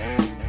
Thanks.